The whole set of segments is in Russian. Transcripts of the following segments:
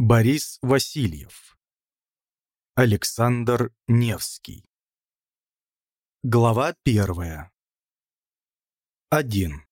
Борис Васильев Александр Невский Глава первая 1.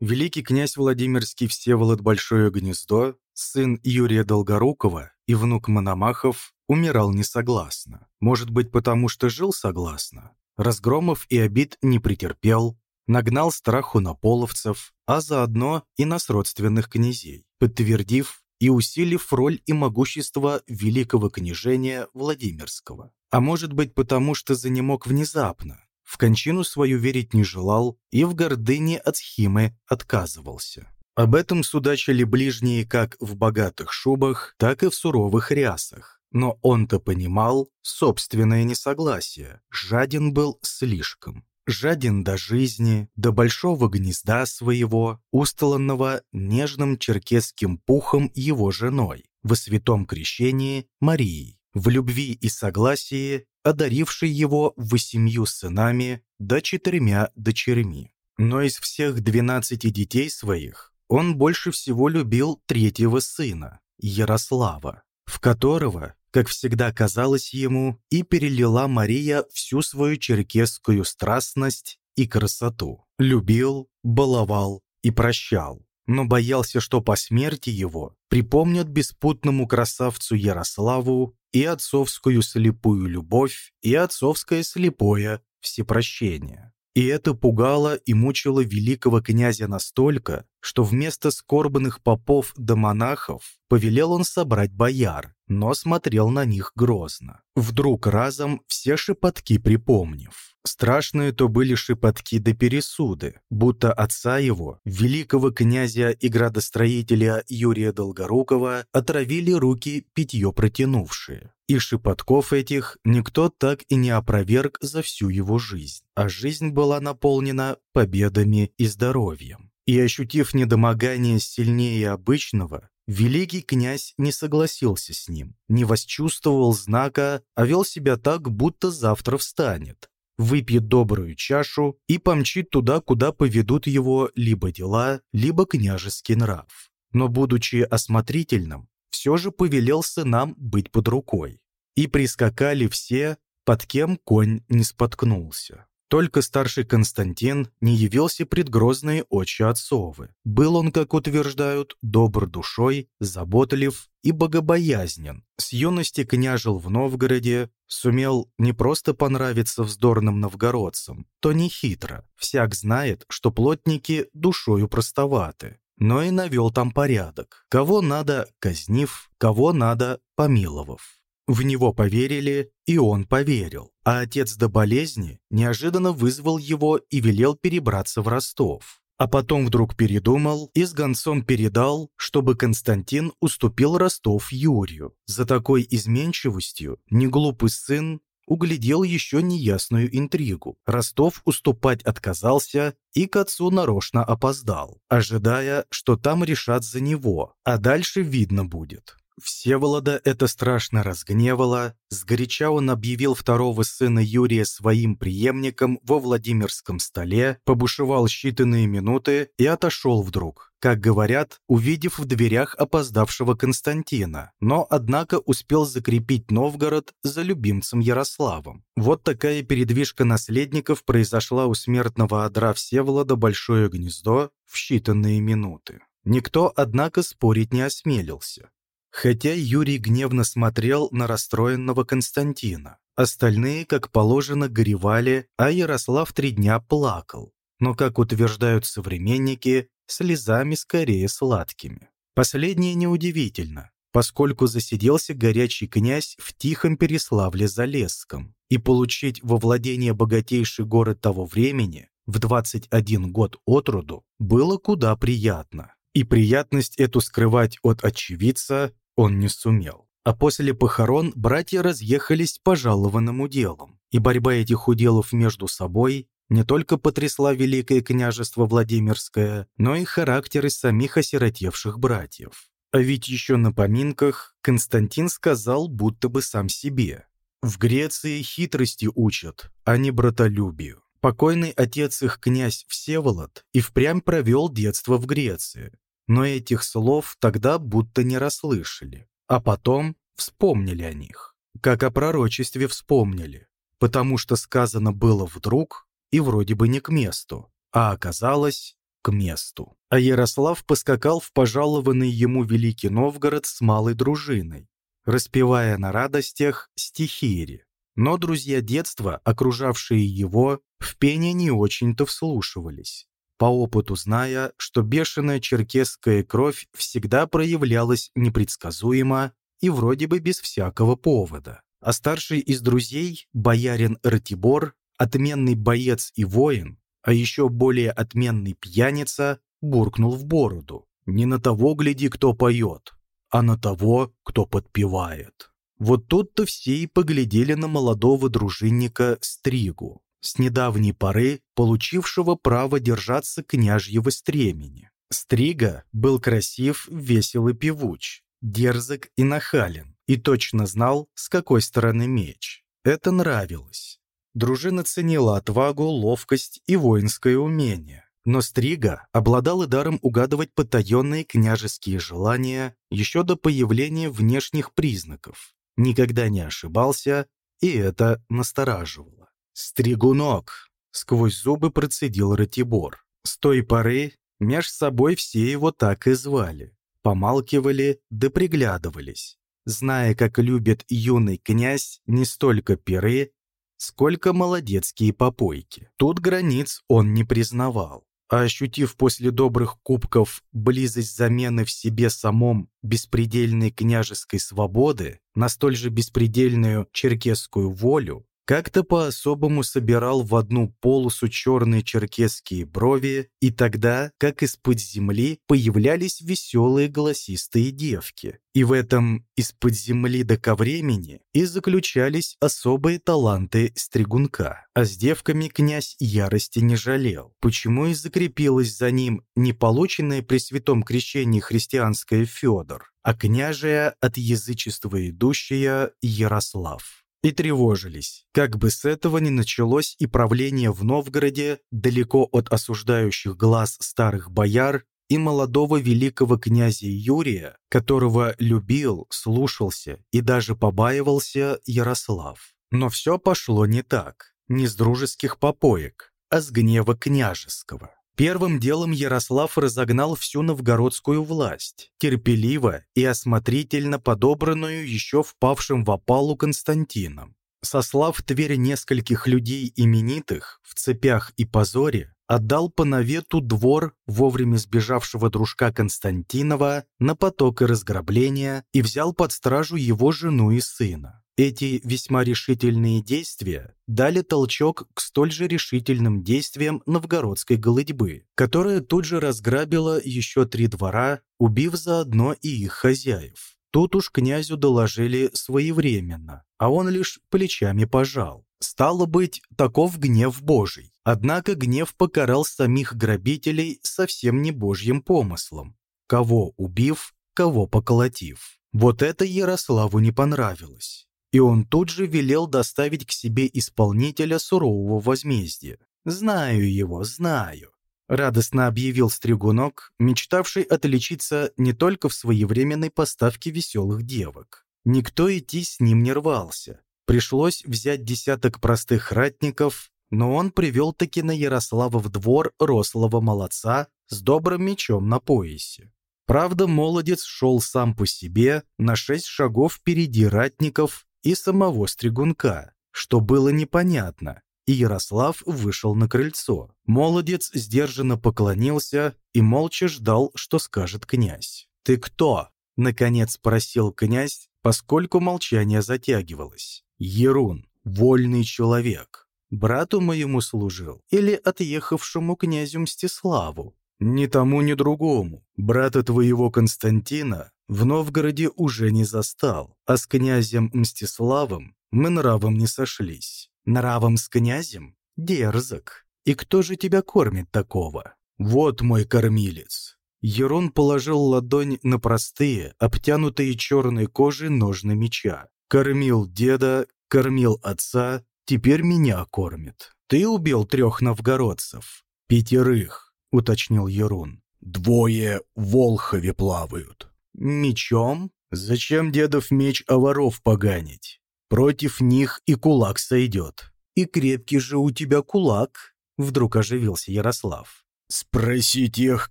Великий князь Владимирский Всеволод Большое Гнездо, сын Юрия Долгорукова и внук Мономахов, умирал несогласно. Может быть, потому что жил согласно. Разгромов и обид не претерпел, нагнал страху на половцев, а заодно и на сродственных князей, подтвердив и усилив роль и могущество великого княжения Владимирского. А может быть потому, что занемог внезапно, в кончину свою верить не желал и в гордыне от схимы отказывался. Об этом судачили ближние как в богатых шубах, так и в суровых рясах. Но он-то понимал собственное несогласие, жаден был слишком жаден до жизни, до большого гнезда своего, устланного нежным черкесским пухом его женой, во святом крещении Марией, в любви и согласии, одарившей его восемью сынами да четырьмя дочерьми. Но из всех двенадцати детей своих он больше всего любил третьего сына, Ярослава, в которого как всегда казалось ему, и перелила Мария всю свою черкесскую страстность и красоту. Любил, баловал и прощал, но боялся, что по смерти его припомнят беспутному красавцу Ярославу и отцовскую слепую любовь, и отцовское слепое всепрощение. И это пугало и мучило великого князя настолько, что вместо скорбных попов да монахов повелел он собрать бояр, но смотрел на них грозно. Вдруг разом все шепотки припомнив. Страшные то были шепотки до пересуды, будто отца его, великого князя и градостроителя Юрия Долгорукова, отравили руки питье протянувшие. И шепотков этих никто так и не опроверг за всю его жизнь, а жизнь была наполнена победами и здоровьем. И ощутив недомогание сильнее обычного, Великий князь не согласился с ним, не восчувствовал знака, а вел себя так, будто завтра встанет, выпьет добрую чашу и помчит туда, куда поведут его либо дела, либо княжеский нрав. Но, будучи осмотрительным, все же повелел сынам быть под рукой. И прискакали все, под кем конь не споткнулся. Только старший Константин не явился пред грозные очи отцовы. Был он, как утверждают, добр душой, заботлив и богобоязнен. С юности княжил в Новгороде, сумел не просто понравиться вздорным новгородцам, то не хитро. Всяк знает, что плотники душою простоваты. Но и навел там порядок. Кого надо казнив, кого надо помиловав. В него поверили, и он поверил. А отец до болезни неожиданно вызвал его и велел перебраться в Ростов. А потом вдруг передумал и с гонцом передал, чтобы Константин уступил Ростов Юрию. За такой изменчивостью неглупый сын углядел еще неясную интригу. Ростов уступать отказался и к отцу нарочно опоздал, ожидая, что там решат за него, а дальше видно будет. Всеволода это страшно разгневало, сгоряча он объявил второго сына Юрия своим преемником во Владимирском столе, побушевал считанные минуты и отошел вдруг, как говорят, увидев в дверях опоздавшего Константина, но, однако, успел закрепить Новгород за любимцем Ярославом. Вот такая передвижка наследников произошла у смертного одра Всеволода Большое Гнездо в считанные минуты. Никто, однако, спорить не осмелился. Хотя Юрий гневно смотрел на расстроенного Константина. Остальные, как положено, горевали, а Ярослав три дня плакал. Но, как утверждают современники, слезами скорее сладкими. Последнее неудивительно, поскольку засиделся горячий князь в тихом Переславле-Залесском, и получить во владение богатейший город того времени в 21 год от роду было куда приятно. И приятность эту скрывать от очевидца он не сумел. А после похорон братья разъехались по жалованным делам, и борьба этих уделов между собой не только потрясла Великое княжество Владимирское, но и характеры самих осиротевших братьев. А ведь еще на поминках Константин сказал будто бы сам себе. «В Греции хитрости учат, а не братолюбию». Покойный отец их князь Всеволод и впрямь провел детство в Греции, но этих слов тогда будто не расслышали, а потом вспомнили о них. Как о пророчестве вспомнили, потому что сказано было вдруг и вроде бы не к месту, а оказалось к месту. А Ярослав поскакал в пожалованный ему Великий Новгород с малой дружиной, распевая на радостях стихири. Но друзья детства, окружавшие его, в пение не очень-то вслушивались, по опыту зная, что бешеная черкесская кровь всегда проявлялась непредсказуемо и вроде бы без всякого повода. А старший из друзей, боярин Ратибор, отменный боец и воин, а еще более отменный пьяница, буркнул в бороду. «Не на того гляди, кто поет, а на того, кто подпевает». Вот тут-то все и поглядели на молодого дружинника Стригу, с недавней поры получившего право держаться княжьего стремени. Стрига был красив, весел и певуч, дерзок и нахален, и точно знал, с какой стороны меч. Это нравилось. Дружина ценила отвагу, ловкость и воинское умение. Но Стрига обладал и даром угадывать потаенные княжеские желания еще до появления внешних признаков. Никогда не ошибался, и это настораживало. «Стригунок!» — сквозь зубы процедил Ратибор. С той поры меж собой все его так и звали помалкивали да приглядывались, зная, как любит юный князь не столько пиры, сколько молодецкие попойки. Тут границ он не признавал. А ощутив после добрых кубков близость замены в себе самом беспредельной княжеской свободы на столь же беспредельную черкесскую волю, как-то по-особому собирал в одну полосу черные черкесские брови, и тогда, как из-под земли, появлялись веселые голосистые девки. И в этом из-под земли до ко времени и заключались особые таланты стригунка. А с девками князь ярости не жалел, почему и закрепилась за ним не полученная при святом крещении христианская Федор, а княжая от язычества идущая Ярослав и тревожились, как бы с этого не началось и правление в Новгороде далеко от осуждающих глаз старых бояр и молодого великого князя Юрия, которого любил, слушался и даже побаивался Ярослав. Но все пошло не так, не с дружеских попоек, а с гнева княжеского. Первым делом Ярослав разогнал всю новгородскую власть, терпеливо и осмотрительно подобранную еще впавшим в опалу Константином. Сослав Тверь нескольких людей именитых, в цепях и позоре, отдал по навету двор вовремя сбежавшего дружка Константинова на поток и разграбления и взял под стражу его жену и сына. Эти весьма решительные действия дали толчок к столь же решительным действиям новгородской голодьбы, которая тут же разграбила еще три двора, убив заодно и их хозяев. Тут уж князю доложили своевременно, а он лишь плечами пожал. Стало быть, таков гнев Божий. Однако гнев покарал самих грабителей совсем не божьим помыслом. Кого убив, кого поколотив. Вот это Ярославу не понравилось и он тут же велел доставить к себе исполнителя сурового возмездия. «Знаю его, знаю», — радостно объявил Стригунок, мечтавший отличиться не только в своевременной поставке веселых девок. Никто идти с ним не рвался. Пришлось взять десяток простых ратников, но он привел таки на Ярослава в двор рослого молодца с добрым мечом на поясе. Правда, молодец шел сам по себе на шесть шагов впереди ратников и самого Стригунка, что было непонятно, и Ярослав вышел на крыльцо. Молодец сдержанно поклонился и молча ждал, что скажет князь. «Ты кто?» — наконец спросил князь, поскольку молчание затягивалось. «Ерун, вольный человек. Брату моему служил или отъехавшему князю Мстиславу?» «Ни тому, ни другому. Брата твоего Константина в Новгороде уже не застал, а с князем Мстиславом мы нравом не сошлись. Нравом с князем? Дерзок. И кто же тебя кормит такого? Вот мой кормилец. Ерон положил ладонь на простые, обтянутые черной кожей ножны меча. Кормил деда, кормил отца, теперь меня кормит. Ты убил трех новгородцев. Пятерых, уточнил Ерун. Двое в Волхове плавают. Мечом? Зачем дедов меч о воров поганить? Против них и кулак сойдет. И крепкий же у тебя кулак, вдруг оживился Ярослав. Спроси тех,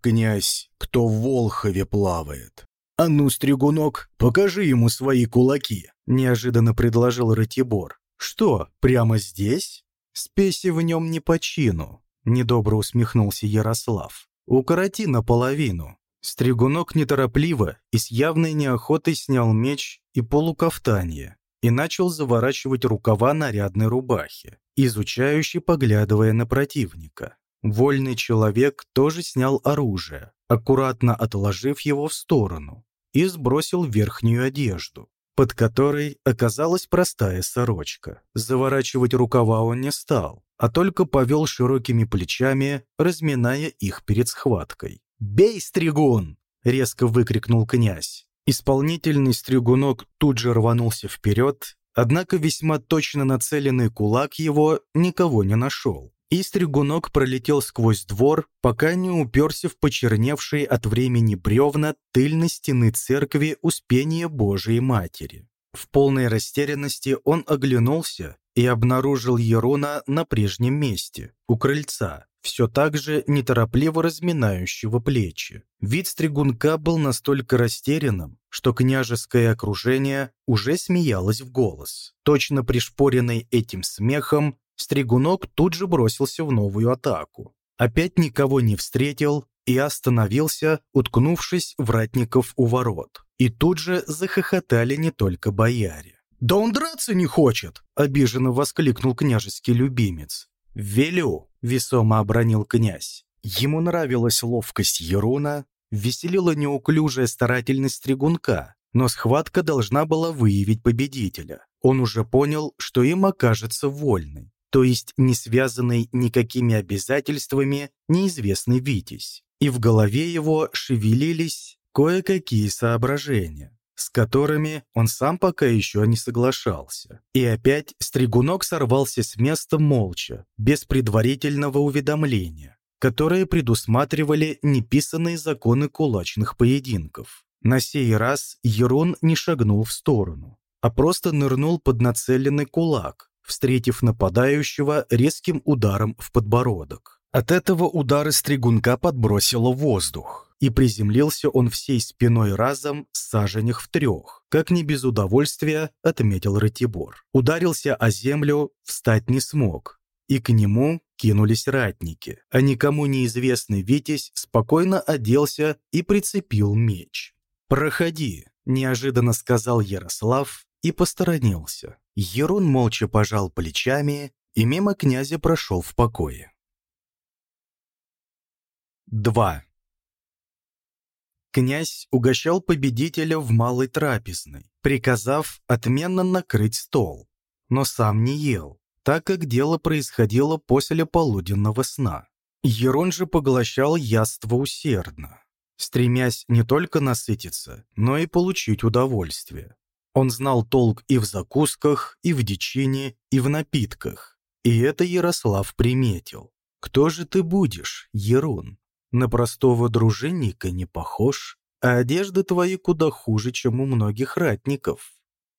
князь, кто в Волхове плавает. «А ну, Стригунок, покажи ему свои кулаки», — неожиданно предложил Ратибор. «Что, прямо здесь?» «Спеси в нем не по чину», — недобро усмехнулся Ярослав. «Укороти наполовину». Стригунок неторопливо и с явной неохотой снял меч и полукафтанье и начал заворачивать рукава нарядной рубахи, изучающе поглядывая на противника. Вольный человек тоже снял оружие, аккуратно отложив его в сторону, и сбросил верхнюю одежду, под которой оказалась простая сорочка. Заворачивать рукава он не стал, а только повел широкими плечами, разминая их перед схваткой. «Бей, стригун!» — резко выкрикнул князь. Исполнительный стригунок тут же рванулся вперед, однако весьма точно нацеленный кулак его никого не нашел и стригунок пролетел сквозь двор, пока не уперся в почерневшие от времени бревна тыльной стены церкви Успения Божией Матери. В полной растерянности он оглянулся и обнаружил Еруна на прежнем месте, у крыльца, все так же неторопливо разминающего плечи. Вид стригунка был настолько растерянным, что княжеское окружение уже смеялось в голос. Точно пришпоренный этим смехом, Стригунок тут же бросился в новую атаку. Опять никого не встретил и остановился, уткнувшись в ратников у ворот. И тут же захохотали не только бояре. «Да он драться не хочет!» — обиженно воскликнул княжеский любимец. «Велю!» — весомо обронил князь. Ему нравилась ловкость Еруна, веселила неуклюжая старательность стригунка, но схватка должна была выявить победителя. Он уже понял, что им окажется вольный то есть не связанный никакими обязательствами неизвестный Витязь. И в голове его шевелились кое-какие соображения, с которыми он сам пока еще не соглашался. И опять Стригунок сорвался с места молча, без предварительного уведомления, которые предусматривали неписанные законы кулачных поединков. На сей раз Ерон не шагнул в сторону, а просто нырнул под нацеленный кулак, встретив нападающего резким ударом в подбородок. От этого удара стригунка подбросило воздух, и приземлился он всей спиной разом с саженях в трех, как не без удовольствия отметил Ратибор. Ударился о землю, встать не смог, и к нему кинулись ратники, а никому неизвестный Витязь спокойно оделся и прицепил меч. «Проходи», – неожиданно сказал Ярослав и посторонился. Ерун молча пожал плечами и мимо князя прошел в покое. 2. Князь угощал победителя в малой трапезной, приказав отменно накрыть стол, но сам не ел, так как дело происходило после полуденного сна. Ерон же поглощал яство усердно, стремясь не только насытиться, но и получить удовольствие. Он знал толк и в закусках, и в дичине, и в напитках. И это Ярослав приметил. «Кто же ты будешь, Ерун? На простого дружинника не похож, а одежды твои куда хуже, чем у многих ратников.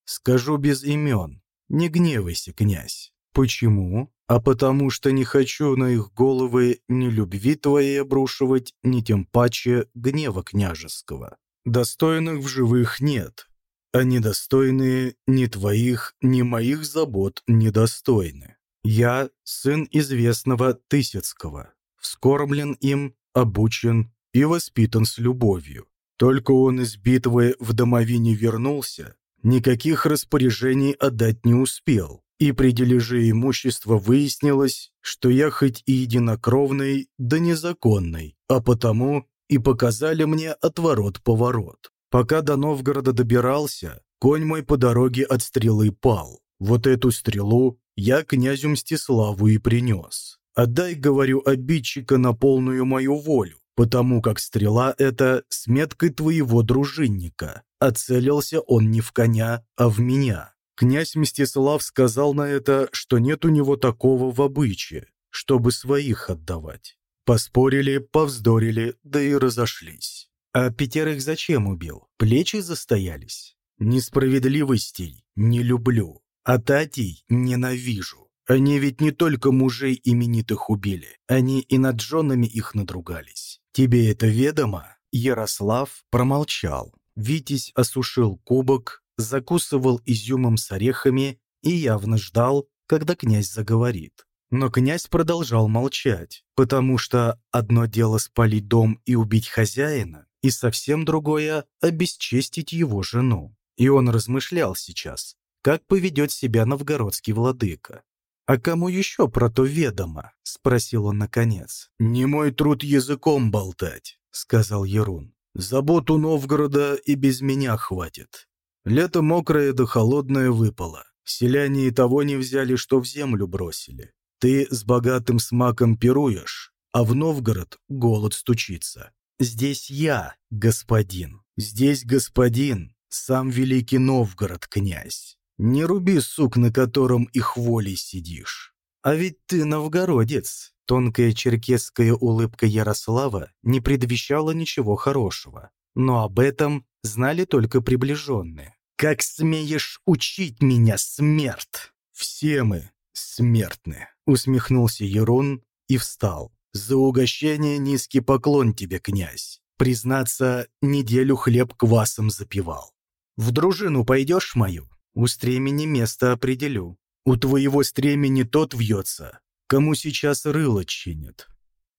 Скажу без имен. Не гневайся, князь. Почему? А потому что не хочу на их головы ни любви твоей обрушивать, ни тем паче гнева княжеского. Достойных в живых нет, а недостойные ни твоих, ни моих забот недостойны. Я сын известного Тысяцкого, вскормлен им, обучен и воспитан с любовью. Только он из битвы в домовине вернулся, никаких распоряжений отдать не успел, и при дележе имущества выяснилось, что я хоть и единокровный, да незаконный, а потому и показали мне отворот-поворот. Пока до Новгорода добирался, конь мой по дороге от стрелы пал. Вот эту стрелу я князю Мстиславу и принес. Отдай, говорю, обидчика на полную мою волю, потому как стрела эта с меткой твоего дружинника. Оцелился он не в коня, а в меня. Князь Мстислав сказал на это, что нет у него такого в обычае, чтобы своих отдавать. Поспорили, повздорили, да и разошлись. А пятерых зачем убил? Плечи застоялись? Несправедливостей не люблю, а татей ненавижу. Они ведь не только мужей именитых убили, они и над женами их надругались. Тебе это ведомо?» Ярослав промолчал. Витязь осушил кубок, закусывал изюмом с орехами и явно ждал, когда князь заговорит. Но князь продолжал молчать, потому что одно дело спалить дом и убить хозяина, и совсем другое – обесчестить его жену. И он размышлял сейчас, как поведет себя новгородский владыка. «А кому еще про то ведомо?» – спросил он наконец. «Не мой труд языком болтать», – сказал Ерун. «Заботу Новгорода и без меня хватит. Лето мокрое да холодное выпало. Селяне и того не взяли, что в землю бросили. Ты с богатым смаком пируешь, а в Новгород голод стучится. Здесь я, господин. Здесь господин, сам великий Новгород, князь. Не руби сук, на котором их волей сидишь. А ведь ты новгородец. Тонкая черкесская улыбка Ярослава не предвещала ничего хорошего. Но об этом знали только приближенные. «Как смеешь учить меня, смерть?» «Все мы смертны», — усмехнулся Ерун и встал. «За угощение низкий поклон тебе, князь. Признаться, неделю хлеб квасом запивал. В дружину пойдешь мою? У стремени место определю. У твоего стремени тот вьется, кому сейчас рыло чинит».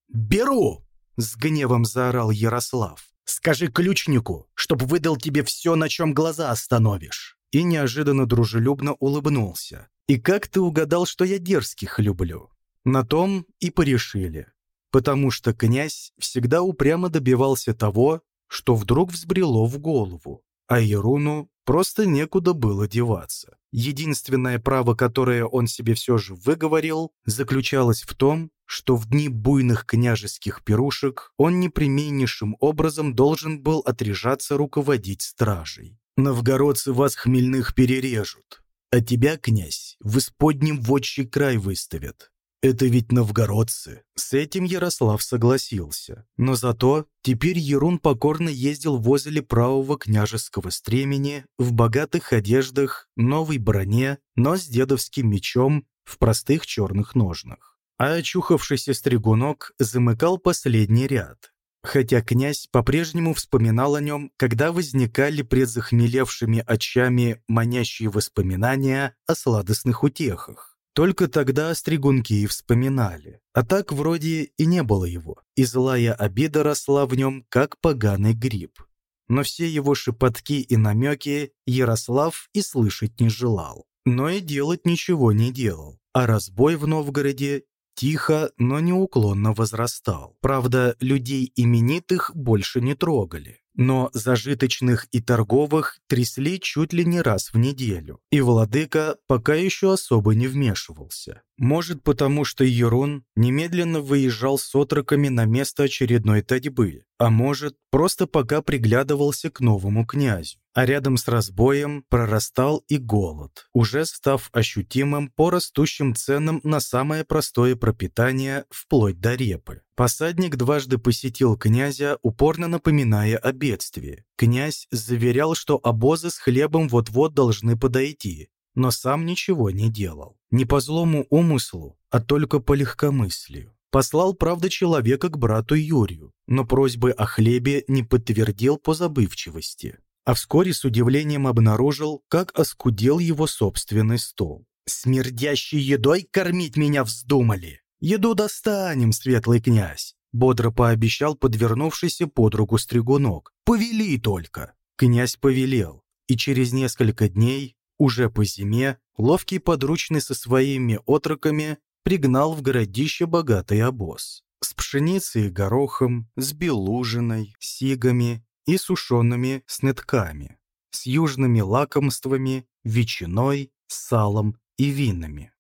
«Беру!» — с гневом заорал Ярослав. Скажи ключнику, чтоб выдал тебе все, на чем глаза остановишь». И неожиданно дружелюбно улыбнулся. «И как ты угадал, что я дерзких люблю?» На том и порешили. Потому что князь всегда упрямо добивался того, что вдруг взбрело в голову, а Еруну просто некуда было деваться. Единственное право, которое он себе все же выговорил, заключалось в том, что в дни буйных княжеских пирушек он непременнейшим образом должен был отряжаться руководить стражей. «Новгородцы вас хмельных перережут, а тебя, князь, в исподнем вотчий край выставят. Это ведь новгородцы». С этим Ярослав согласился. Но зато теперь Ерун покорно ездил возле правого княжеского стремени в богатых одеждах, новой броне, но с дедовским мечом в простых черных ножнах а очухавшийся стригунок замыкал последний ряд. Хотя князь по-прежнему вспоминал о нем, когда возникали пред захмелевшими очами манящие воспоминания о сладостных утехах. Только тогда стригунки и вспоминали. А так вроде и не было его, и злая обида росла в нем, как поганый гриб. Но все его шепотки и намеки Ярослав и слышать не желал. Но и делать ничего не делал. А разбой в Новгороде тихо, но неуклонно возрастал. Правда, людей именитых больше не трогали. Но зажиточных и торговых трясли чуть ли не раз в неделю. И владыка пока еще особо не вмешивался. Может, потому что Ерон немедленно выезжал с отроками на место очередной татьбы, а может, просто пока приглядывался к новому князю. А рядом с разбоем прорастал и голод, уже став ощутимым по растущим ценам на самое простое пропитание, вплоть до репы. Посадник дважды посетил князя, упорно напоминая о бедствии. Князь заверял, что обозы с хлебом вот-вот должны подойти, но сам ничего не делал. Не по злому умыслу, а только по легкомыслию. Послал, правда, человека к брату Юрию, но просьбы о хлебе не подтвердил по забывчивости. А вскоре с удивлением обнаружил, как оскудел его собственный стол. «Смердящей едой кормить меня вздумали! Еду достанем, светлый князь!» Бодро пообещал подвернувшийся под руку стригунок. «Повели только!» Князь повелел, и через несколько дней уже по зиме ловкий подручный со своими отроками пригнал в городище богатый обоз. С пшеницей и горохом, с белужиной, сигами и сушеными снетками, с южными лакомствами, ветчиной, салом и винами.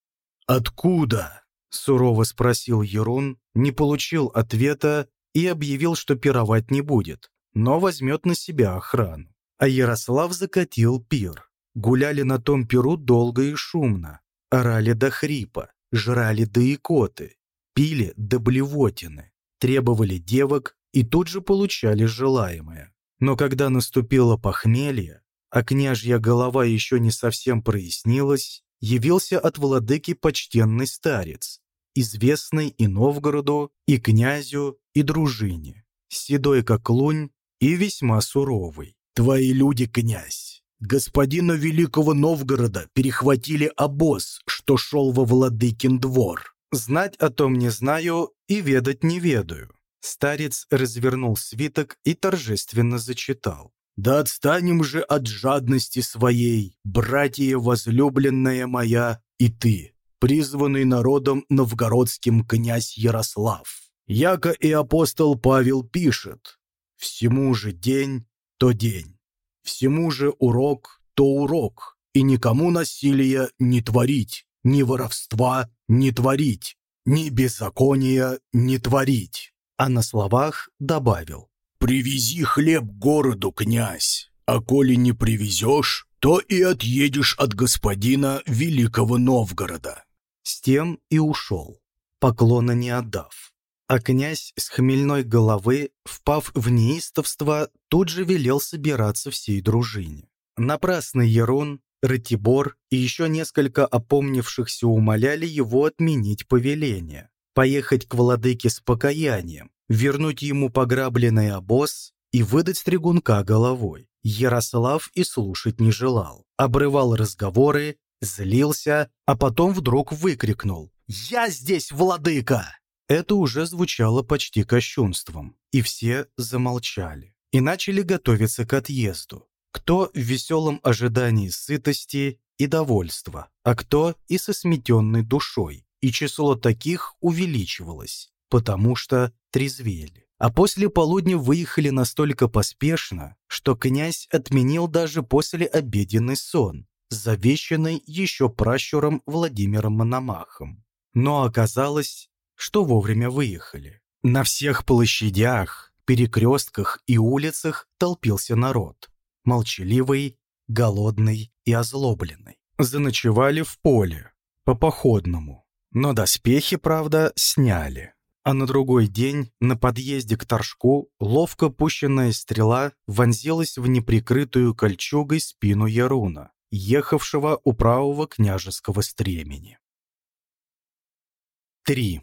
«Откуда?» – сурово спросил Ерун, не получил ответа и объявил, что пировать не будет, но возьмет на себя охрану. А Ярослав закатил пир. Гуляли на том перу долго и шумно, орали до хрипа, жрали до икоты, пили до блевотины. требовали девок и тут же получали желаемое. Но когда наступило похмелье, а княжья голова еще не совсем прояснилась, явился от владыки почтенный старец, известный и Новгороду, и князю, и дружине, седой как лунь и весьма суровый. «Твои люди, князь, господина Великого Новгорода перехватили обоз, что шел во владыкин двор. Знать о том не знаю и ведать не ведаю». Старец развернул свиток и торжественно зачитал. Да отстанем же от жадности своей, братья возлюбленная моя, и ты, призванный народом новгородским князь Ярослав. Яко и апостол Павел пишет, «Всему же день, то день, всему же урок, то урок, и никому насилия не творить, ни воровства не творить, ни беззакония не творить». А на словах добавил, «Привези хлеб городу, князь, а коли не привезешь, то и отъедешь от господина Великого Новгорода». С тем и ушел, поклона не отдав. А князь с хмельной головы, впав в неистовство, тут же велел собираться всей дружине. Напрасный Ерун, Ратибор и еще несколько опомнившихся умоляли его отменить повеление, поехать к владыке с покаянием, вернуть ему пограбленный обоз и выдать стригунка головой. Ярослав и слушать не желал. Обрывал разговоры, злился, а потом вдруг выкрикнул «Я здесь, владыка!» Это уже звучало почти кощунством, и все замолчали и начали готовиться к отъезду. Кто в веселом ожидании сытости и довольства, а кто и со сметенной душой, и число таких увеличивалось потому что трезвели. А после полудня выехали настолько поспешно, что князь отменил даже после обеденный сон, завещанный еще пращуром Владимиром Мономахом. Но оказалось, что вовремя выехали. На всех площадях, перекрестках и улицах толпился народ. Молчаливый, голодный и озлобленный. Заночевали в поле, по походному. Но доспехи, правда, сняли а на другой день на подъезде к Торжку ловко пущенная стрела вонзилась в неприкрытую кольчугой спину Яруна, ехавшего у правого княжеского стремени. 3.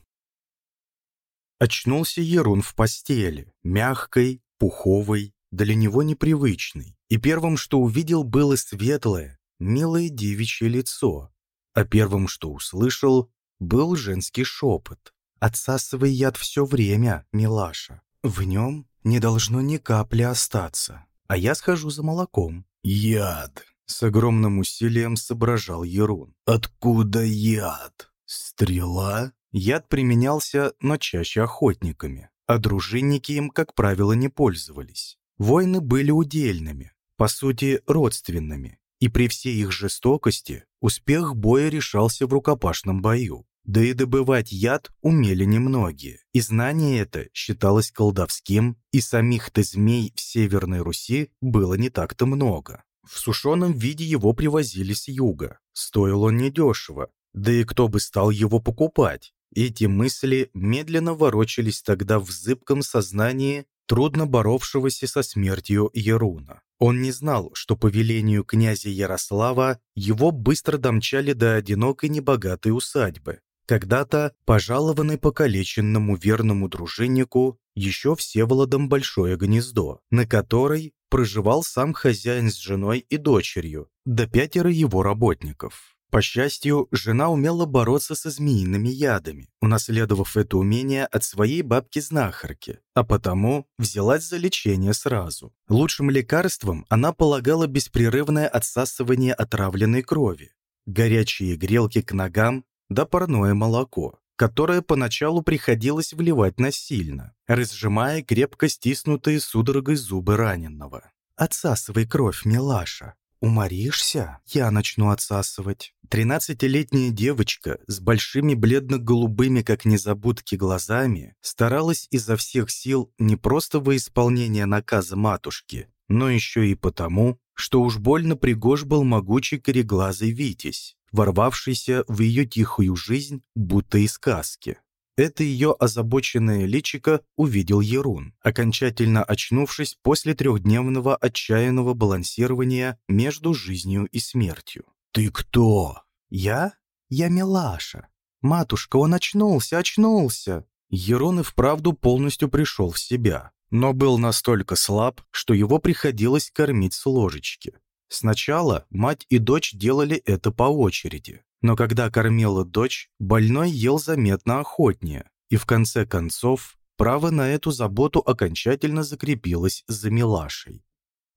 Очнулся Ерун в постели, мягкой, пуховой, для него непривычной, и первым, что увидел, было светлое, милое девичье лицо, а первым, что услышал, был женский шепот. Отсасывай яд все время, милаша. В нем не должно ни капли остаться. А я схожу за молоком». «Яд!» — с огромным усилием соображал Ерун. «Откуда яд? Стрела?» Яд применялся, но чаще охотниками, а дружинники им, как правило, не пользовались. Войны были удельными, по сути, родственными, и при всей их жестокости успех боя решался в рукопашном бою. Да и добывать яд умели немногие, и знание это считалось колдовским, и самих-то змей в Северной Руси было не так-то много. В сушеном виде его привозили с юга. Стоил он недешево, да и кто бы стал его покупать? Эти мысли медленно ворочались тогда в зыбком сознании трудно боровшегося со смертью Еруна. Он не знал, что по велению князя Ярослава его быстро домчали до одинокой небогатой усадьбы, когда-то пожалованный покалеченному верному дружиннику еще Всеволодом Большое Гнездо, на которой проживал сам хозяин с женой и дочерью, до пятеро его работников. По счастью, жена умела бороться со змеиными ядами, унаследовав это умение от своей бабки-знахарки, а потому взялась за лечение сразу. Лучшим лекарством она полагала беспрерывное отсасывание отравленной крови, горячие грелки к ногам да парное молоко, которое поначалу приходилось вливать насильно, разжимая крепко стиснутые судорогой зубы раненого. «Отсасывай кровь, милаша. Уморишься? Я начну отсасывать». Тринадцатилетняя девочка с большими бледно-голубыми, как незабудки, глазами старалась изо всех сил не просто во исполнение наказа матушки, но еще и потому, что уж больно пригож был могучий кореглазый Витязь, ворвавшийся в ее тихую жизнь, будто из сказки. Это ее озабоченное личико увидел Ерун, окончательно очнувшись после трехдневного отчаянного балансирования между жизнью и смертью. «Ты кто?» «Я? Я Милаша. Матушка, он очнулся, очнулся!» Ерун и вправду полностью пришел в себя, но был настолько слаб, что его приходилось кормить с ложечки. Сначала мать и дочь делали это по очереди, но когда кормила дочь, больной ел заметно охотнее, и в конце концов право на эту заботу окончательно закрепилось за Милашей.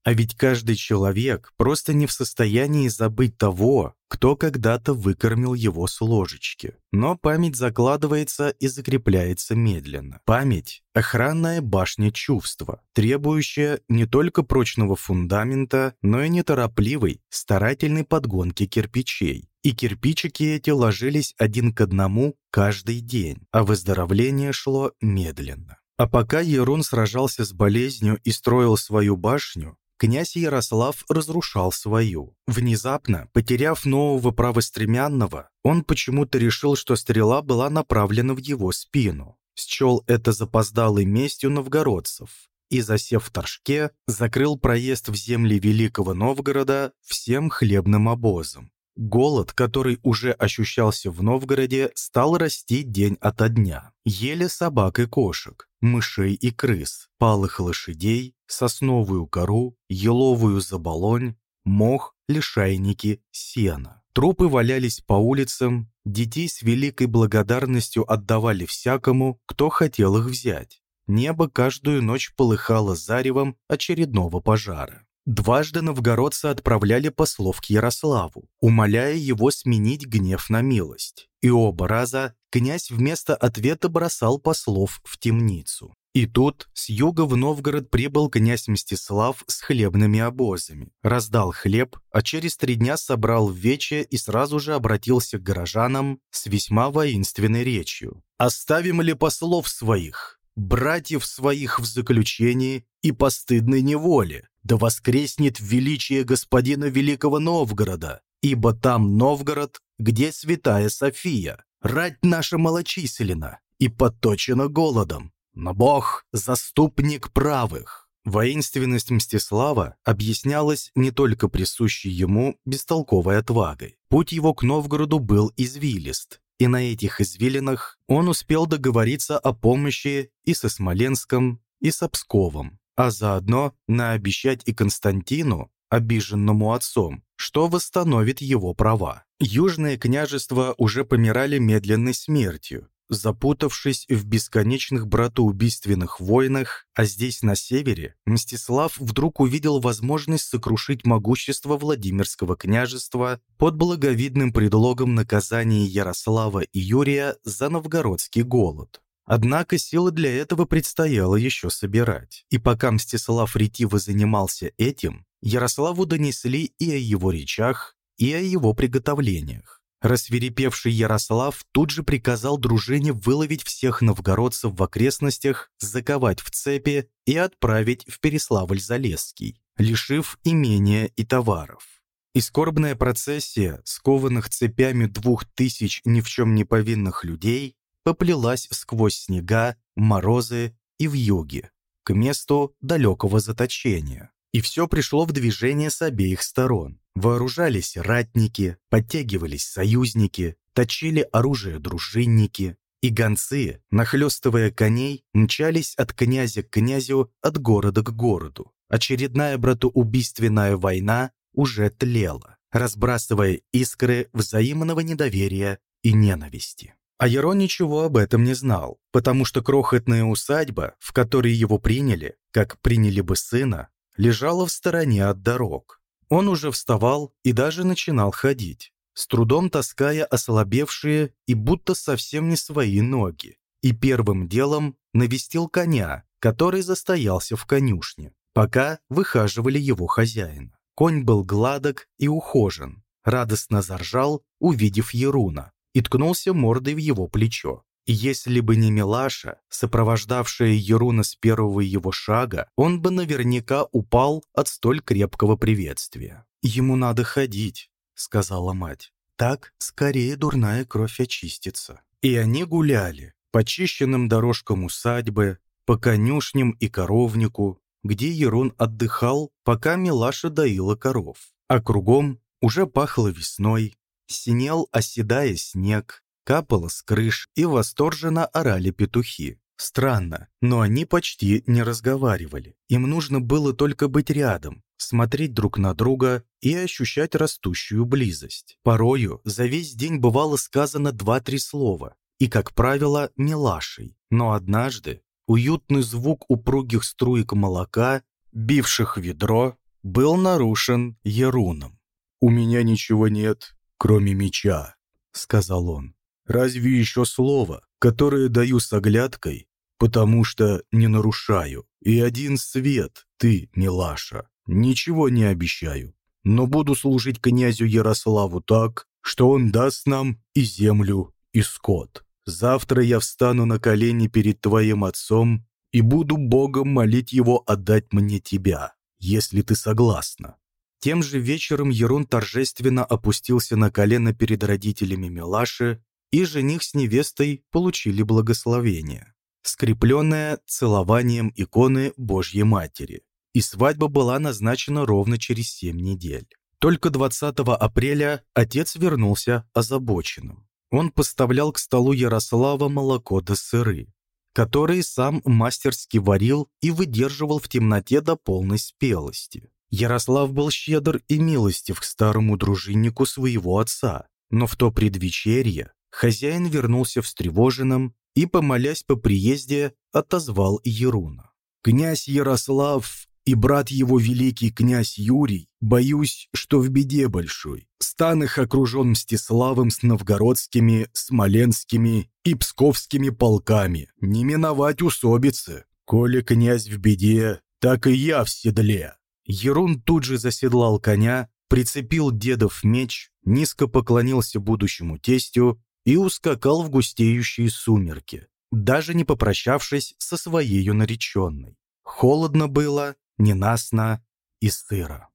А ведь каждый человек просто не в состоянии забыть того, кто когда-то выкормил его с ложечки. Но память закладывается и закрепляется медленно. Память – охранная башня чувства, требующая не только прочного фундамента, но и неторопливой, старательной подгонки кирпичей. И кирпичики эти ложились один к одному каждый день, а выздоровление шло медленно. А пока Ерун сражался с болезнью и строил свою башню, князь Ярослав разрушал свою. Внезапно, потеряв нового правостремянного, он почему-то решил, что стрела была направлена в его спину. Счел это запоздалой местью новгородцев и, засев в Торжке, закрыл проезд в земли Великого Новгорода всем хлебным обозом. Голод, который уже ощущался в Новгороде, стал расти день ото дня. Ели собак и кошек, мышей и крыс, палых лошадей, сосновую кору, еловую заболонь, мох, лишайники, сена. Трупы валялись по улицам, детей с великой благодарностью отдавали всякому, кто хотел их взять. Небо каждую ночь полыхало заревом очередного пожара. Дважды новгородцы отправляли послов к Ярославу, умоляя его сменить гнев на милость. И оба раза князь вместо ответа бросал послов в темницу. И тут с юга в Новгород прибыл князь Мстислав с хлебными обозами, раздал хлеб, а через три дня собрал вече и сразу же обратился к горожанам с весьма воинственной речью. «Оставим ли послов своих, братьев своих в заключении и постыдной неволе, да воскреснет величие господина Великого Новгорода, ибо там Новгород, где святая София, рать наша малочислена и подточена голодом, но Бог – заступник правых». Воинственность Мстислава объяснялась не только присущей ему бестолковой отвагой. Путь его к Новгороду был извилист, и на этих извилинах он успел договориться о помощи и со Смоленском, и с Псковом а заодно наобещать и Константину, обиженному отцом, что восстановит его права. Южные княжества уже помирали медленной смертью, запутавшись в бесконечных братоубийственных войнах, а здесь, на севере, Мстислав вдруг увидел возможность сокрушить могущество Владимирского княжества под благовидным предлогом наказания Ярослава и Юрия за новгородский голод. Однако силы для этого предстояло еще собирать. И пока Мстислав ретиво занимался этим, Ярославу донесли и о его речах, и о его приготовлениях. Рассверепевший Ярослав тут же приказал дружине выловить всех новгородцев в окрестностях, заковать в цепи и отправить в Переславль-Залесский, лишив имения и товаров. И скорбная процессия, скованных цепями двух тысяч ни в чем не повинных людей, поплелась сквозь снега, морозы и в юге, к месту далекого заточения. И все пришло в движение с обеих сторон. Вооружались ратники, подтягивались союзники, точили оружие дружинники, и гонцы, нахлестывая коней, мчались от князя к князю, от города к городу. Очередная братоубийственная война уже тлела, разбрасывая искры взаимного недоверия и ненависти. А Яро ничего об этом не знал, потому что крохотная усадьба, в которой его приняли, как приняли бы сына, лежала в стороне от дорог. Он уже вставал и даже начинал ходить, с трудом таская ослабевшие и будто совсем не свои ноги. И первым делом навестил коня, который застоялся в конюшне, пока выхаживали его хозяина. Конь был гладок и ухожен, радостно заржал, увидев Еруна, и ткнулся мордой в его плечо. Если бы не Милаша, сопровождавшая Еруна с первого его шага, он бы наверняка упал от столь крепкого приветствия. «Ему надо ходить», — сказала мать. «Так скорее дурная кровь очистится». И они гуляли, по чищенным дорожкам усадьбы, по конюшням и коровнику, где Ерун отдыхал, пока Милаша доила коров. А кругом уже пахло весной, синел, оседая снег, капало с крыш и восторженно орали петухи. Странно, но они почти не разговаривали. Им нужно было только быть рядом, смотреть друг на друга и ощущать растущую близость. Порою за весь день бывало сказано два-три слова, и, как правило, милашей. Но однажды уютный звук упругих струек молока, бивших ведро, был нарушен Еруном. «У меня ничего нет, кроме меча», — сказал он. «Разве еще слово, которое даю с оглядкой, потому что не нарушаю. И один свет, ты, милаша. Ничего не обещаю, но буду служить князю Ярославу так, что он даст нам и землю, и скот. Завтра я встану на колени перед твоим отцом и буду Богом молить его отдать мне тебя, если ты согласна». Тем же вечером Ерун торжественно опустился на колено перед родителями Милаши, и жених с невестой получили благословение, скрепленное целованием иконы Божьей Матери. И свадьба была назначена ровно через семь недель. Только 20 апреля отец вернулся озабоченным. Он поставлял к столу Ярослава молоко да сыры, которые сам мастерски варил и выдерживал в темноте до полной спелости. Ярослав был щедр и милостив к старому дружиннику своего отца, но в то предвечерье хозяин вернулся встревоженным и, помолясь по приезде, отозвал Еруна. «Князь Ярослав и брат его великий князь Юрий, боюсь, что в беде большой. Стан их окружен Мстиславом с новгородскими, смоленскими и псковскими полками. Не миновать усобицы. Коли князь в беде, так и я в седле». Ерун тут же заседлал коня, прицепил дедов меч, низко поклонился будущему тестю и ускакал в густеющие сумерки, даже не попрощавшись со своей нареченной. Холодно было, ненастно и сыро.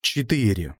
4.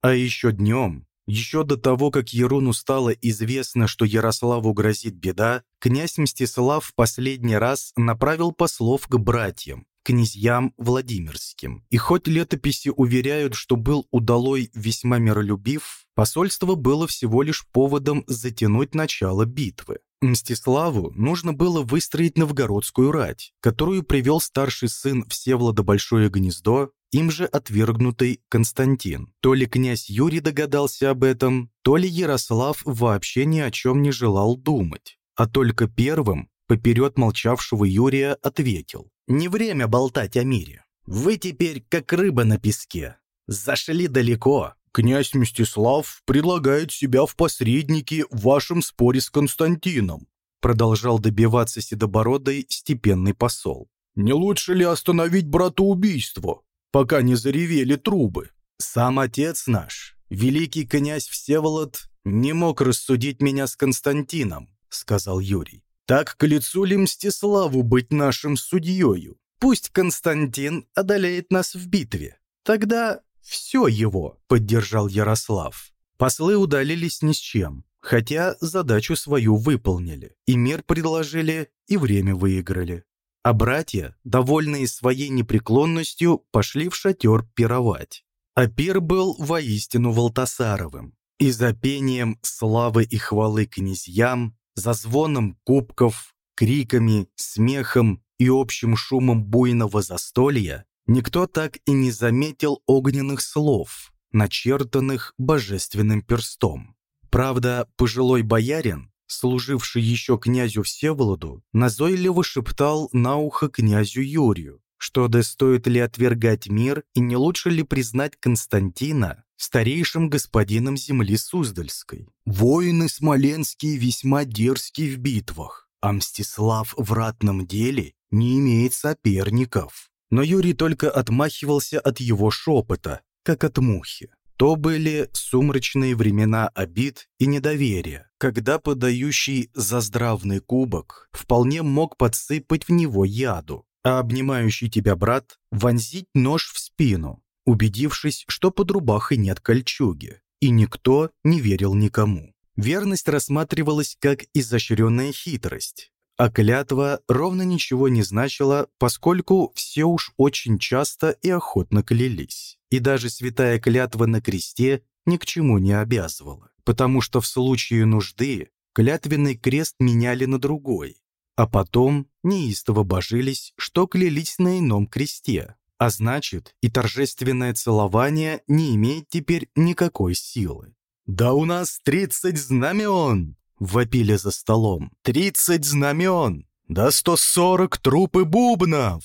А еще днем, еще до того, как Еруну стало известно, что Ярославу грозит беда, князь Мстислав в последний раз направил послов к братьям, князьям Владимирским. И хоть летописи уверяют, что был удалой весьма миролюбив, посольство было всего лишь поводом затянуть начало битвы. Мстиславу нужно было выстроить новгородскую рать, которую привел старший сын Всеволода Большое Гнездо, им же отвергнутый Константин. То ли князь Юрий догадался об этом, то ли Ярослав вообще ни о чем не желал думать. А только первым, поперед молчавшего Юрия, ответил. «Не время болтать о мире. Вы теперь как рыба на песке. Зашли далеко, князь Мстислав предлагает себя в посредники в вашем споре с Константином», продолжал добиваться седобородый степенный посол. «Не лучше ли остановить братоубийство, пока не заревели трубы?» «Сам отец наш, великий князь Всеволод, не мог рассудить меня с Константином», сказал Юрий. «Так к лицу ли Мстиславу быть нашим судьею? Пусть Константин одолеет нас в битве. Тогда «Все его», — поддержал Ярослав. Послы удалились ни с чем, хотя задачу свою выполнили. И мир предложили, и время выиграли. А братья, довольные своей непреклонностью, пошли в шатер пировать. А пир был воистину Волтасаровым. И за пением славы и хвалы князьям, за звоном кубков, криками, смехом и общим шумом буйного застолья Никто так и не заметил огненных слов, начертанных божественным перстом. Правда, пожилой боярин, служивший еще князю Всеволоду, назойливо шептал на ухо князю Юрию, что да стоит ли отвергать мир и не лучше ли признать Константина старейшим господином земли Суздальской. Воины смоленские весьма дерзкие в битвах, а Мстислав в ратном деле не имеет соперников. Но Юрий только отмахивался от его шепота, как от мухи. То были сумрачные времена обид и недоверия, когда подающий за здравный кубок вполне мог подсыпать в него яду, а обнимающий тебя брат вонзить нож в спину, убедившись, что под рубахой нет кольчуги. И никто не верил никому. Верность рассматривалась как изощренная хитрость, а клятва ровно ничего не значила, поскольку все уж очень часто и охотно клялись. И даже святая клятва на кресте ни к чему не обязывала, потому что в случае нужды клятвенный крест меняли на другой, а потом неистово божились, что клялись на ином кресте. А значит, и торжественное целование не имеет теперь никакой силы. «Да у нас тридцать знамен!» — вопили за столом. «Тридцать знамен! Да сто сорок трупы бубнов!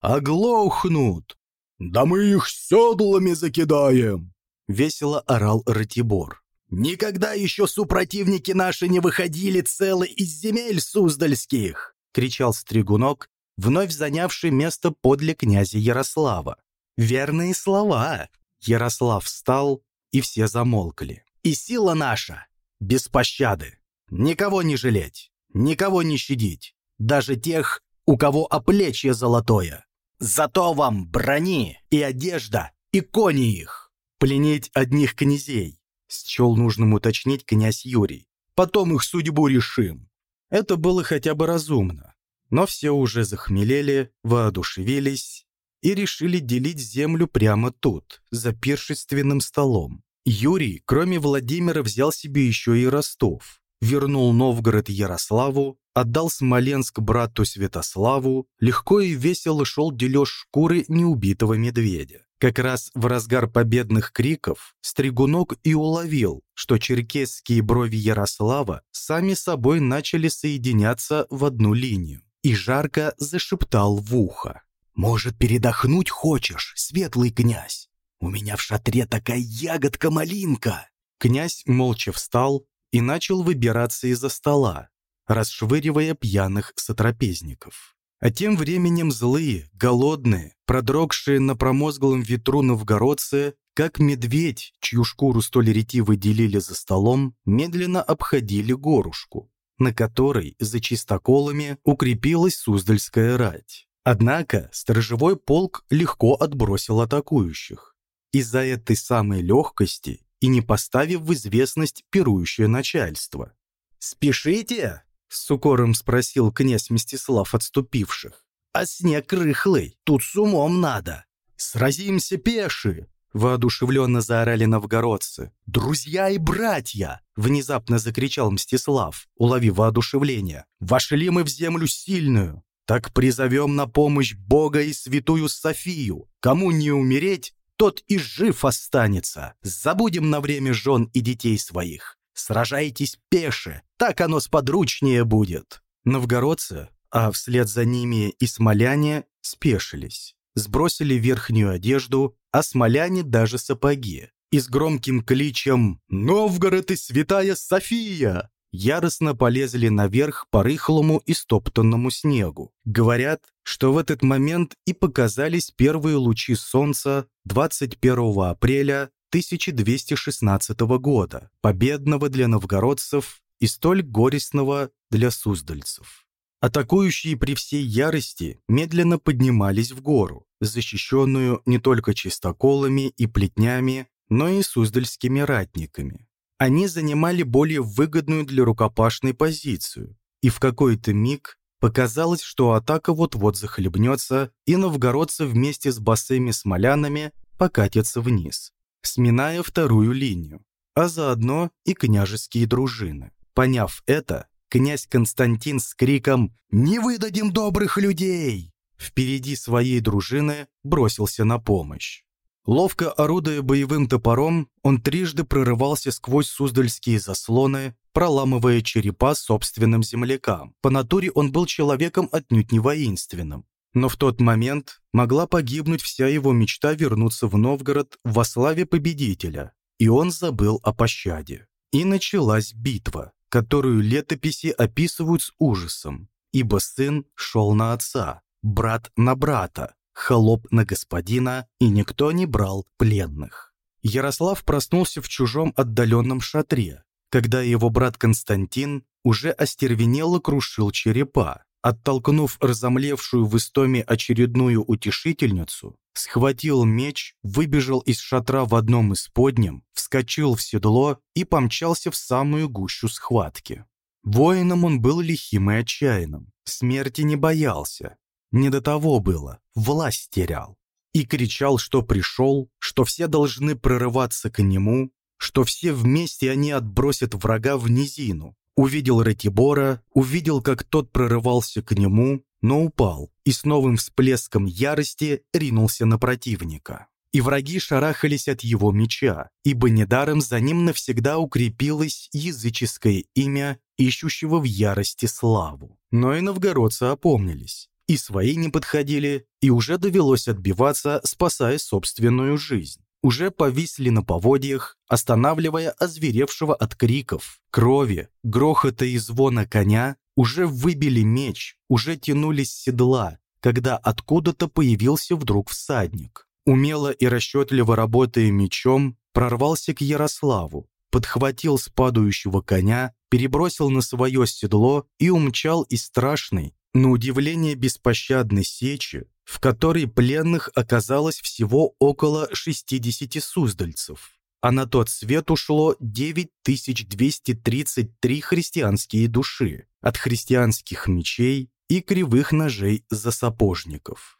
Оглохнут! Да мы их седлами закидаем!» — весело орал Ратибор. «Никогда еще супротивники наши не выходили целы из земель суздальских!» — кричал Стригунок, вновь занявший место подле князя Ярослава. «Верные слова!» Ярослав встал, и все замолкли. И сила наша без пощады. Никого не жалеть, никого не щадить, даже тех, у кого оплечье золотое. Зато вам брони и одежда, и кони их. Пленить одних князей, счел нужным уточнить князь Юрий. Потом их судьбу решим. Это было хотя бы разумно. Но все уже захмелели, воодушевились и решили делить землю прямо тут, за пиршественным столом. Юрий, кроме Владимира, взял себе еще и Ростов, вернул Новгород Ярославу, отдал Смоленск брату Святославу, легко и весело шел дележ шкуры неубитого медведя. Как раз в разгар победных криков Стригунок и уловил, что черкесские брови Ярослава сами собой начали соединяться в одну линию, и жарко зашептал в ухо. «Может, передохнуть хочешь, светлый князь? «У меня в шатре такая ягодка-малинка!» Князь молча встал и начал выбираться из-за стола, расшвыривая пьяных сотрапезников. А тем временем злые, голодные, продрогшие на промозглом ветру новгородцы, как медведь, чью шкуру столь ретиво делили за столом, медленно обходили горушку, на которой за чистоколами укрепилась Суздальская рать. Однако сторожевой полк легко отбросил атакующих из-за этой самой легкости и не поставив в известность пирующее начальство. «Спешите?» — с укором спросил князь Мстислав отступивших. «А снег рыхлый, тут с умом надо. Сразимся пеши!» — воодушевленно заорали новгородцы. «Друзья и братья!» — внезапно закричал Мстислав, уловив воодушевление. «Вошли мы в землю сильную, так призовем на помощь Бога и святую Софию. Кому не умереть, тот и жив останется. Забудем на время жен и детей своих. Сражайтесь пеше, так оно сподручнее будет». Новгородцы, а вслед за ними и смоляне, спешились. Сбросили верхнюю одежду, а смоляне даже сапоги. И с громким кличем «Новгород и святая София!» яростно полезли наверх по рыхлому и стоптанному снегу. Говорят, что в этот момент и показались первые лучи солнца 21 апреля 1216 года, победного для новгородцев и столь горестного для суздальцев. Атакующие при всей ярости медленно поднимались в гору, защищенную не только чистоколами и плетнями, но и суздальскими ратниками они занимали более выгодную для рукопашной позицию, и в какой-то миг показалось, что атака вот-вот захлебнется, и новгородцы вместе с босыми смолянами покатятся вниз, сминая вторую линию, а заодно и княжеские дружины. Поняв это, князь Константин с криком «Не выдадим добрых людей!» впереди своей дружины бросился на помощь. Ловко орудуя боевым топором, он трижды прорывался сквозь суздальские заслоны, проламывая черепа собственным землякам. По натуре он был человеком отнюдь не воинственным. Но в тот момент могла погибнуть вся его мечта вернуться в Новгород во славе победителя, и он забыл о пощаде. И началась битва, которую летописи описывают с ужасом, ибо сын шел на отца, брат на брата, холоп на господина, и никто не брал пленных. Ярослав проснулся в чужом отдаленном шатре, когда его брат Константин уже остервенело крушил черепа, оттолкнув разомлевшую в истоме очередную утешительницу, схватил меч, выбежал из шатра в одном из подням, вскочил в седло и помчался в самую гущу схватки. Воином он был лихим и отчаянным, смерти не боялся. Не до того было, власть терял. И кричал, что пришел, что все должны прорываться к нему, что все вместе они отбросят врага в низину. Увидел Ратибора, увидел, как тот прорывался к нему, но упал и с новым всплеском ярости ринулся на противника. И враги шарахались от его меча, ибо недаром за ним навсегда укрепилось языческое имя, ищущего в ярости славу. Но и новгородцы опомнились. И свои не подходили, и уже довелось отбиваться, спасая собственную жизнь уже повисли на поводьях, останавливая озверевшего от криков, крови, грохота и звона коня, уже выбили меч, уже тянулись седла, когда откуда-то появился вдруг всадник. Умело и расчетливо работая мечом, прорвался к Ярославу, подхватил с падающего коня, перебросил на свое седло и умчал из страшной, на удивление беспощадной сечи, в которой пленных оказалось всего около 60 суздальцев, а на тот свет ушло 9233 христианские души от христианских мечей и кривых ножей за сапожников.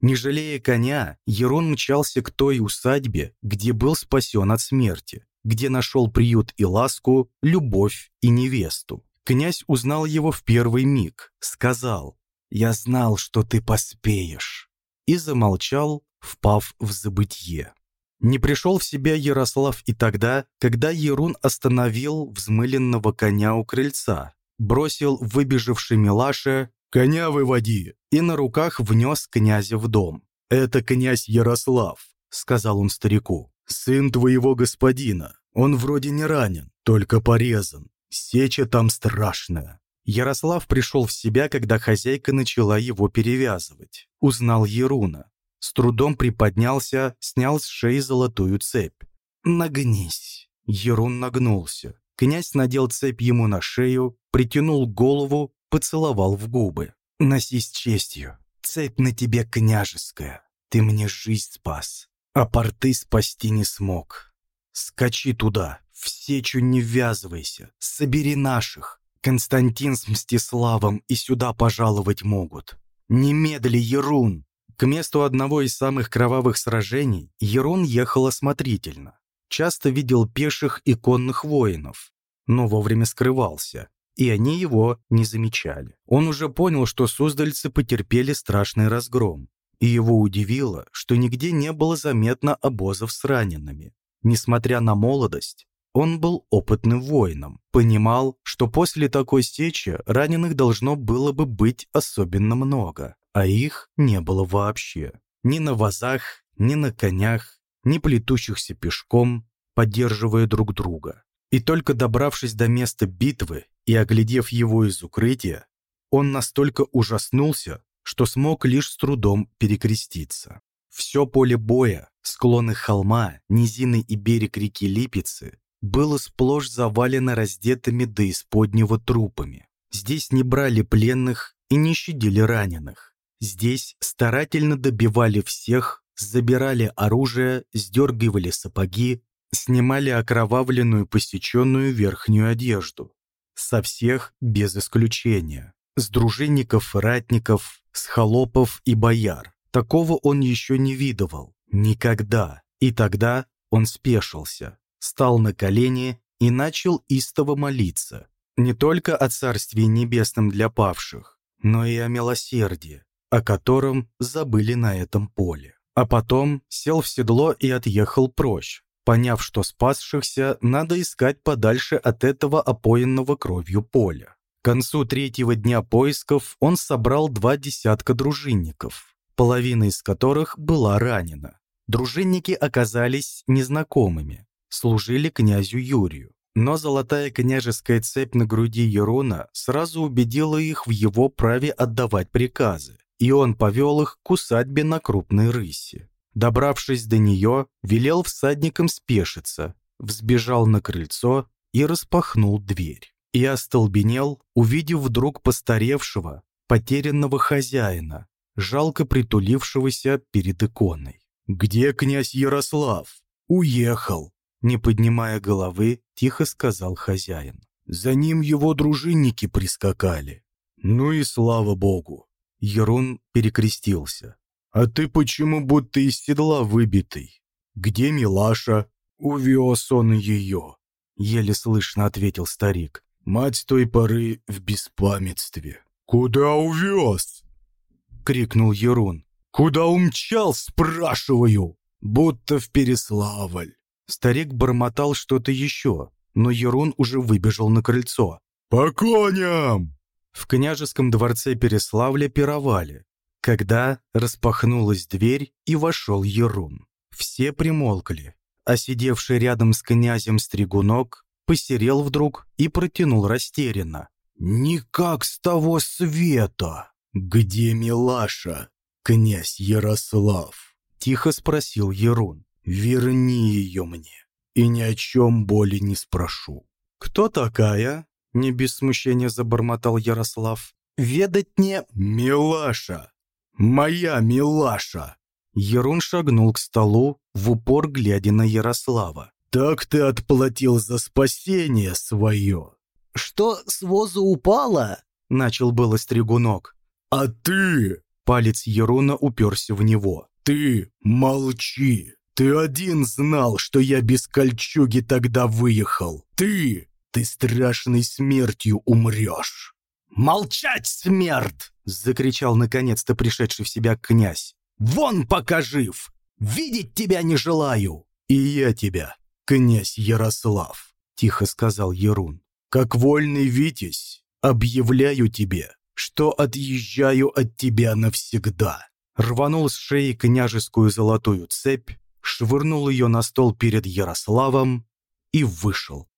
Не жалея коня, Ерон мчался к той усадьбе, где был спасен от смерти, где нашел приют и ласку, любовь и невесту. Князь узнал его в первый миг, сказал «Я знал, что ты поспеешь», и замолчал, впав в забытье. Не пришел в себя Ярослав и тогда, когда Ерун остановил взмыленного коня у крыльца, бросил выбежавший Милаше «Коня выводи!» и на руках внес князя в дом. «Это князь Ярослав», — сказал он старику, — «сын твоего господина. Он вроде не ранен, только порезан. Сеча там страшная. Ярослав пришел в себя, когда хозяйка начала его перевязывать. Узнал Еруна. С трудом приподнялся, снял с шеи золотую цепь. «Нагнись!» Ерун нагнулся. Князь надел цепь ему на шею, притянул голову, поцеловал в губы. «Носи с честью. Цепь на тебе княжеская. Ты мне жизнь спас, а порты спасти не смог. Скачи туда, в сечу не ввязывайся, собери наших, Константин с Мстиславом и сюда пожаловать могут. Немедли, Ерун!» К месту одного из самых кровавых сражений Ерун ехал осмотрительно. Часто видел пеших и конных воинов, но вовремя скрывался, и они его не замечали. Он уже понял, что суздальцы потерпели страшный разгром, и его удивило, что нигде не было заметно обозов с ранеными. Несмотря на молодость, он был опытным воином, понимал, что после такой сечи раненых должно было бы быть особенно много, а их не было вообще. Ни на вазах, ни на конях, ни плетущихся пешком, поддерживая друг друга. И только добравшись до места битвы и оглядев его из укрытия, он настолько ужаснулся, что смог лишь с трудом перекреститься. Все поле боя, склоны холма, низины и берег реки Липицы было сплошь завалено раздетыми до исподнего трупами. Здесь не брали пленных и не щадили раненых. Здесь старательно добивали всех, забирали оружие, сдергивали сапоги, снимали окровавленную посеченную верхнюю одежду. Со всех без исключения. С дружинников и ратников, с холопов и бояр. Такого он еще не видывал. Никогда. И тогда он спешился стал на колени и начал истово молиться, не только о Царстве Небесном для павших, но и о милосердии, о котором забыли на этом поле. А потом сел в седло и отъехал прочь, поняв, что спасшихся надо искать подальше от этого опоенного кровью поля. К концу третьего дня поисков он собрал два десятка дружинников, половина из которых была ранена. Дружинники оказались незнакомыми, служили князю Юрию. Но золотая княжеская цепь на груди Ерона сразу убедила их в его праве отдавать приказы, и он повел их к усадьбе на крупной рыси. Добравшись до нее, велел всадникам спешиться, взбежал на крыльцо и распахнул дверь. И остолбенел, увидев вдруг постаревшего, потерянного хозяина, жалко притулившегося перед иконой. «Где князь Ярослав?» «Уехал», — не поднимая головы, тихо сказал хозяин. «За ним его дружинники прискакали». «Ну и слава богу!» Ерун перекрестился. «А ты почему будто из седла выбитый? Где Милаша?» «Увез он ее», — еле слышно ответил старик. «Мать той поры в беспамятстве». «Куда увез?» — крикнул Ерун. «Куда умчал, спрашиваю?» «Будто в Переславль». Старик бормотал что-то еще, но Ерун уже выбежал на крыльцо. «По коням!» В княжеском дворце Переславля пировали, когда распахнулась дверь и вошел Ерун. Все примолкли, а сидевший рядом с князем Стригунок посерел вдруг и протянул растерянно. «Никак с того света! Где Милаша, князь Ярослав?» Тихо спросил Ерун. «Верни ее мне, и ни о чем более не спрошу». «Кто такая?» Не без смущения забормотал Ярослав. «Ведать не...» «Милаша! Моя Милаша!» Ерун шагнул к столу, в упор глядя на Ярослава. «Так ты отплатил за спасение свое!» «Что с возу упало?» — начал было стригунок. «А ты...» — палец Еруна уперся в него. «Ты молчи! Ты один знал, что я без кольчуги тогда выехал! Ты! Ты страшной смертью умрешь!» «Молчать, смерть!» — закричал наконец-то пришедший в себя князь. «Вон пока жив! Видеть тебя не желаю!» «И я тебя, князь Ярослав!» — тихо сказал Ерун. «Как вольный витязь, объявляю тебе, что отъезжаю от тебя навсегда!» Рванул с шеи княжескую золотую цепь, швырнул ее на стол перед Ярославом и вышел.